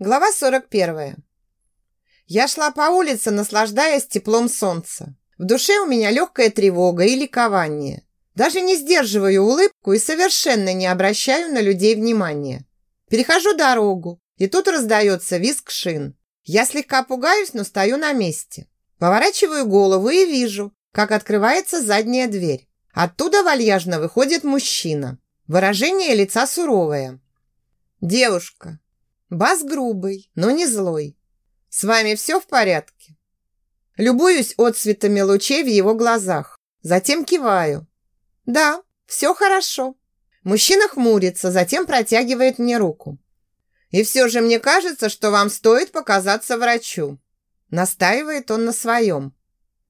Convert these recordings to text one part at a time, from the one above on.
Глава 41. Я шла по улице, наслаждаясь теплом солнца. В душе у меня легкая тревога и ликование. Даже не сдерживаю улыбку и совершенно не обращаю на людей внимания. Перехожу дорогу, и тут раздается визг шин. Я слегка пугаюсь, но стою на месте. Поворачиваю голову и вижу, как открывается задняя дверь. Оттуда вальяжно выходит мужчина. Выражение лица суровое. «Девушка, Бас грубый, но не злой. «С вами все в порядке?» Любуюсь отцветами лучей в его глазах. Затем киваю. «Да, все хорошо». Мужчина хмурится, затем протягивает мне руку. «И все же мне кажется, что вам стоит показаться врачу». Настаивает он на своем.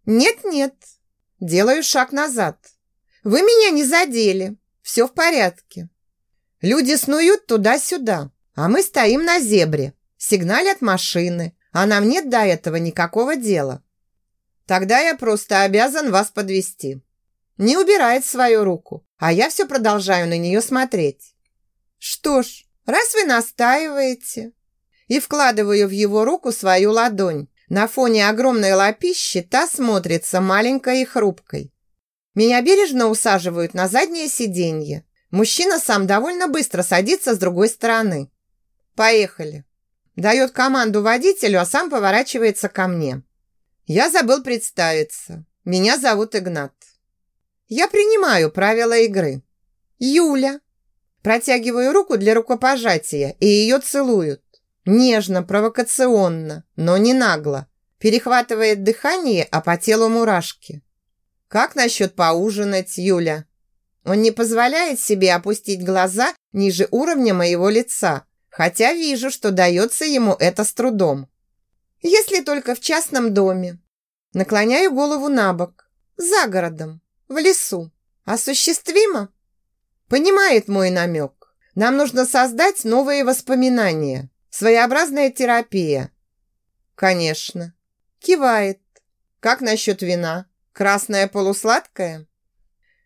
«Нет-нет». Делаю шаг назад. «Вы меня не задели. Все в порядке». Люди снуют туда-сюда. А мы стоим на зебре, сигналят машины, а нам нет до этого никакого дела. Тогда я просто обязан вас подвести. Не убирает свою руку, а я все продолжаю на нее смотреть. Что ж, раз вы настаиваете... И вкладываю в его руку свою ладонь. На фоне огромной лапищи та смотрится маленькой и хрупкой. Меня бережно усаживают на заднее сиденье. Мужчина сам довольно быстро садится с другой стороны. Поехали. Дает команду водителю, а сам поворачивается ко мне. Я забыл представиться. Меня зовут Игнат. Я принимаю правила игры. Юля. Протягиваю руку для рукопожатия, и ее целуют. Нежно, провокационно, но не нагло. Перехватывает дыхание, а по телу мурашки. Как насчет поужинать, Юля? Он не позволяет себе опустить глаза ниже уровня моего лица, хотя вижу, что дается ему это с трудом. Если только в частном доме. Наклоняю голову на бок. За городом, в лесу. Осуществимо? Понимает мой намек. Нам нужно создать новые воспоминания. Своеобразная терапия. Конечно. Кивает. Как насчет вина? Красное полусладкое?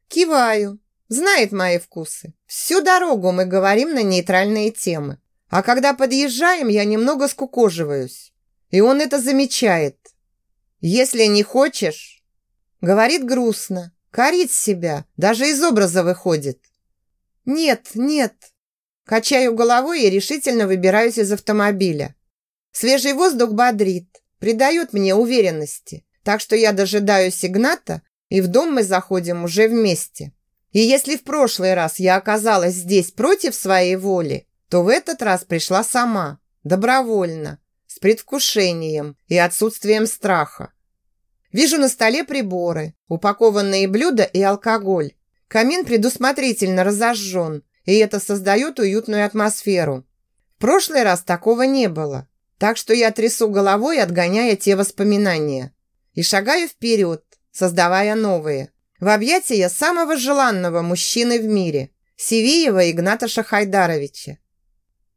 Киваю. Знает мои вкусы. Всю дорогу мы говорим на нейтральные темы. А когда подъезжаем, я немного скукоживаюсь. И он это замечает. Если не хочешь, говорит грустно, корит себя, даже из образа выходит. Нет, нет. Качаю головой и решительно выбираюсь из автомобиля. Свежий воздух бодрит, придает мне уверенности. Так что я дожидаюсь Игната, и в дом мы заходим уже вместе. И если в прошлый раз я оказалась здесь против своей воли, то в этот раз пришла сама, добровольно, с предвкушением и отсутствием страха. Вижу на столе приборы, упакованные блюда и алкоголь. Камин предусмотрительно разожжен, и это создает уютную атмосферу. В прошлый раз такого не было, так что я трясу головой, отгоняя те воспоминания. И шагаю вперед, создавая новые. В объятия самого желанного мужчины в мире – Сивиева Игната Шахайдаровича.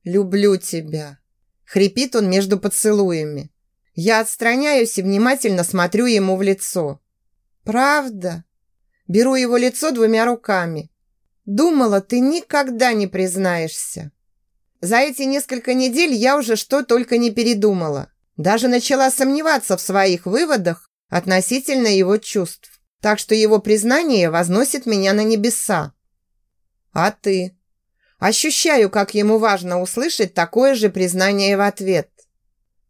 «Люблю тебя!» Хрипит он между поцелуями. Я отстраняюсь и внимательно смотрю ему в лицо. «Правда?» Беру его лицо двумя руками. «Думала, ты никогда не признаешься». За эти несколько недель я уже что только не передумала. Даже начала сомневаться в своих выводах относительно его чувств. Так что его признание возносит меня на небеса. «А ты?» Ощущаю, как ему важно услышать такое же признание в ответ.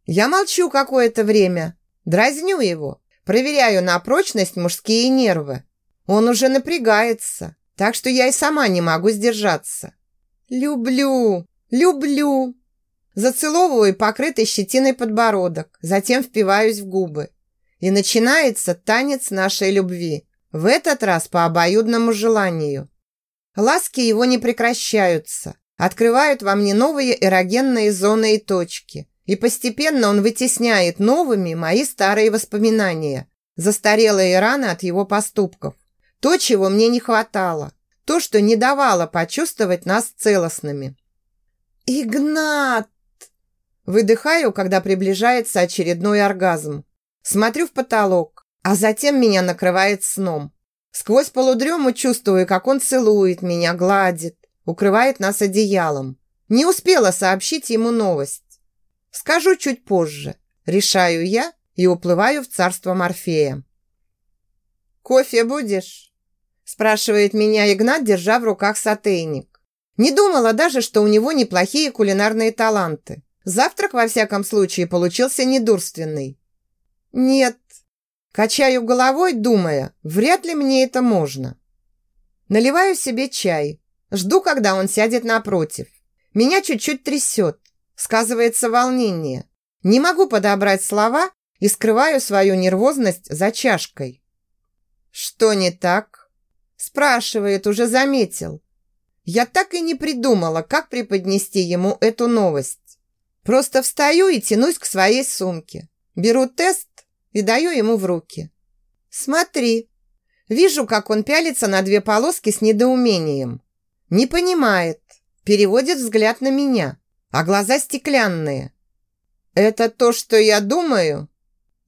Я молчу какое-то время, дразню его, проверяю на прочность мужские нервы. Он уже напрягается, так что я и сама не могу сдержаться. «Люблю, люблю!» Зацеловываю покрытый щетиной подбородок, затем впиваюсь в губы. И начинается танец нашей любви, в этот раз по обоюдному желанию. Ласки его не прекращаются, открывают во мне новые эрогенные зоны и точки. И постепенно он вытесняет новыми мои старые воспоминания, застарелые раны от его поступков. То, чего мне не хватало, то, что не давало почувствовать нас целостными. «Игнат!» Выдыхаю, когда приближается очередной оргазм. Смотрю в потолок, а затем меня накрывает сном. Сквозь полудрему чувствую, как он целует меня, гладит, укрывает нас одеялом. Не успела сообщить ему новость. Скажу чуть позже. Решаю я и уплываю в царство Морфея. «Кофе будешь?» спрашивает меня Игнат, держа в руках сотейник. Не думала даже, что у него неплохие кулинарные таланты. Завтрак, во всяком случае, получился недурственный. «Нет». Качаю головой, думая, вряд ли мне это можно. Наливаю себе чай. Жду, когда он сядет напротив. Меня чуть-чуть трясет. Сказывается волнение. Не могу подобрать слова и скрываю свою нервозность за чашкой. «Что не так?» Спрашивает, уже заметил. Я так и не придумала, как преподнести ему эту новость. Просто встаю и тянусь к своей сумке. Беру тест и даю ему в руки. «Смотри». Вижу, как он пялится на две полоски с недоумением. Не понимает. Переводит взгляд на меня, а глаза стеклянные. «Это то, что я думаю?»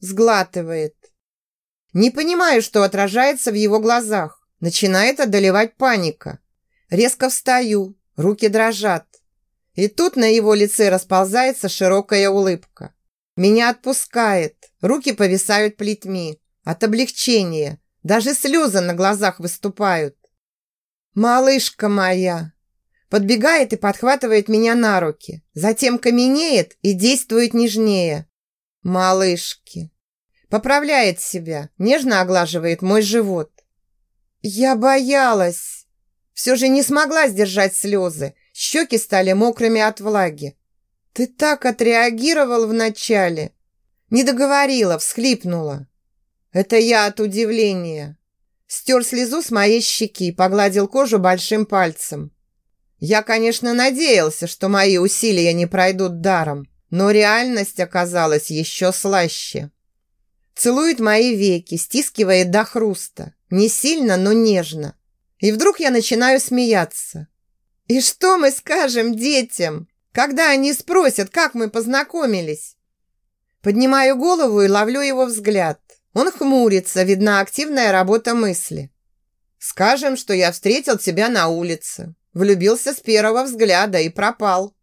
Сглатывает. Не понимаю, что отражается в его глазах. Начинает одолевать паника. Резко встаю, руки дрожат. И тут на его лице расползается широкая улыбка. Меня отпускает, руки повисают плетьми. От облегчения. Даже слезы на глазах выступают. «Малышка моя!» Подбегает и подхватывает меня на руки. Затем каменеет и действует нежнее. «Малышки!» Поправляет себя, нежно оглаживает мой живот. «Я боялась!» Все же не смогла сдержать слезы. Щеки стали мокрыми от влаги. «Ты так отреагировал вначале!» Не договорила, всхлипнула. «Это я от удивления!» Стер слезу с моей щеки, погладил кожу большим пальцем. Я, конечно, надеялся, что мои усилия не пройдут даром, но реальность оказалась еще слаще. Целует мои веки, стискивает до хруста. Не сильно, но нежно. И вдруг я начинаю смеяться. И что мы скажем детям, когда они спросят, как мы познакомились? Поднимаю голову и ловлю его взгляд. Он хмурится, видна активная работа мысли. Скажем, что я встретил тебя на улице, влюбился с первого взгляда и пропал.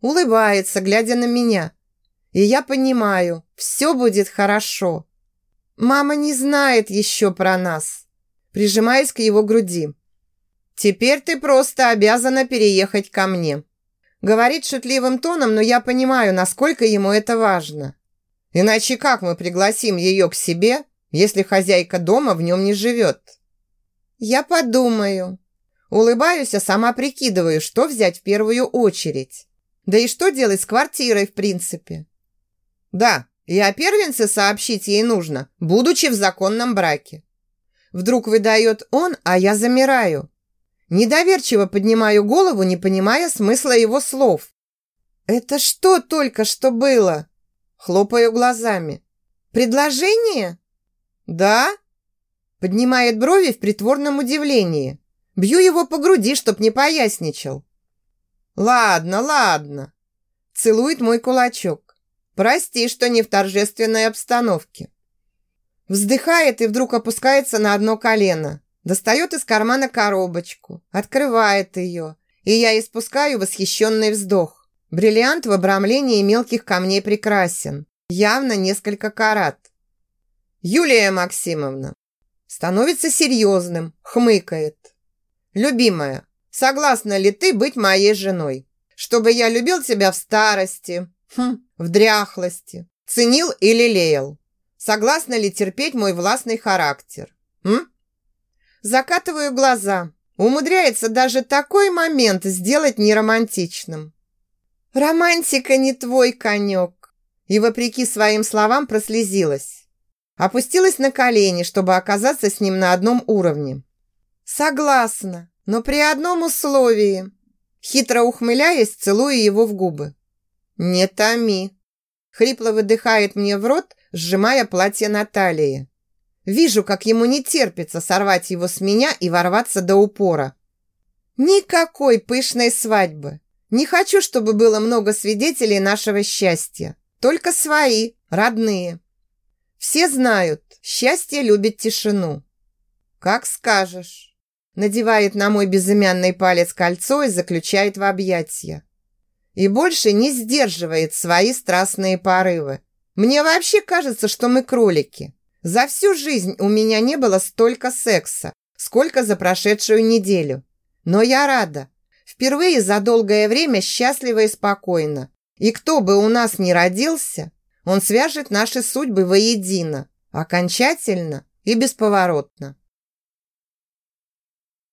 Улыбается, глядя на меня. И я понимаю, все будет хорошо. Мама не знает еще про нас. Прижимаюсь к его груди. Теперь ты просто обязана переехать ко мне. Говорит шутливым тоном, но я понимаю, насколько ему это важно. Иначе как мы пригласим ее к себе, если хозяйка дома в нем не живет? Я подумаю. Улыбаюсь, а сама прикидываю, что взять в первую очередь. Да и что делать с квартирой, в принципе. Да, и о первенце сообщить ей нужно, будучи в законном браке. Вдруг выдает он, а я замираю. Недоверчиво поднимаю голову, не понимая смысла его слов. «Это что только что было?» Хлопаю глазами. «Предложение?» «Да?» Поднимает брови в притворном удивлении. Бью его по груди, чтоб не поясничал. «Ладно, ладно». Целует мой кулачок. «Прости, что не в торжественной обстановке». Вздыхает и вдруг опускается на одно колено. Достает из кармана коробочку, открывает ее, и я испускаю восхищенный вздох. Бриллиант в обрамлении мелких камней прекрасен. Явно несколько карат. Юлия Максимовна становится серьезным, хмыкает. Любимая, согласна ли ты быть моей женой? Чтобы я любил тебя в старости, хм, в дряхлости, ценил и лелеял. Согласна ли терпеть мой властный характер? М? Закатываю глаза. Умудряется даже такой момент сделать неромантичным. Романтика не твой конек. И вопреки своим словам прослезилась. Опустилась на колени, чтобы оказаться с ним на одном уровне. Согласна, но при одном условии. Хитро ухмыляясь, целую его в губы. Не томи. Хрипло выдыхает мне в рот, сжимая платье на талии. Вижу, как ему не терпится сорвать его с меня и ворваться до упора. Никакой пышной свадьбы. Не хочу, чтобы было много свидетелей нашего счастья. Только свои, родные. Все знают, счастье любит тишину. Как скажешь. Надевает на мой безымянный палец кольцо и заключает в объятия. и больше не сдерживает свои страстные порывы. Мне вообще кажется, что мы кролики. За всю жизнь у меня не было столько секса, сколько за прошедшую неделю. Но я рада. Впервые за долгое время счастлива и спокойно. И кто бы у нас ни родился, он свяжет наши судьбы воедино, окончательно и бесповоротно.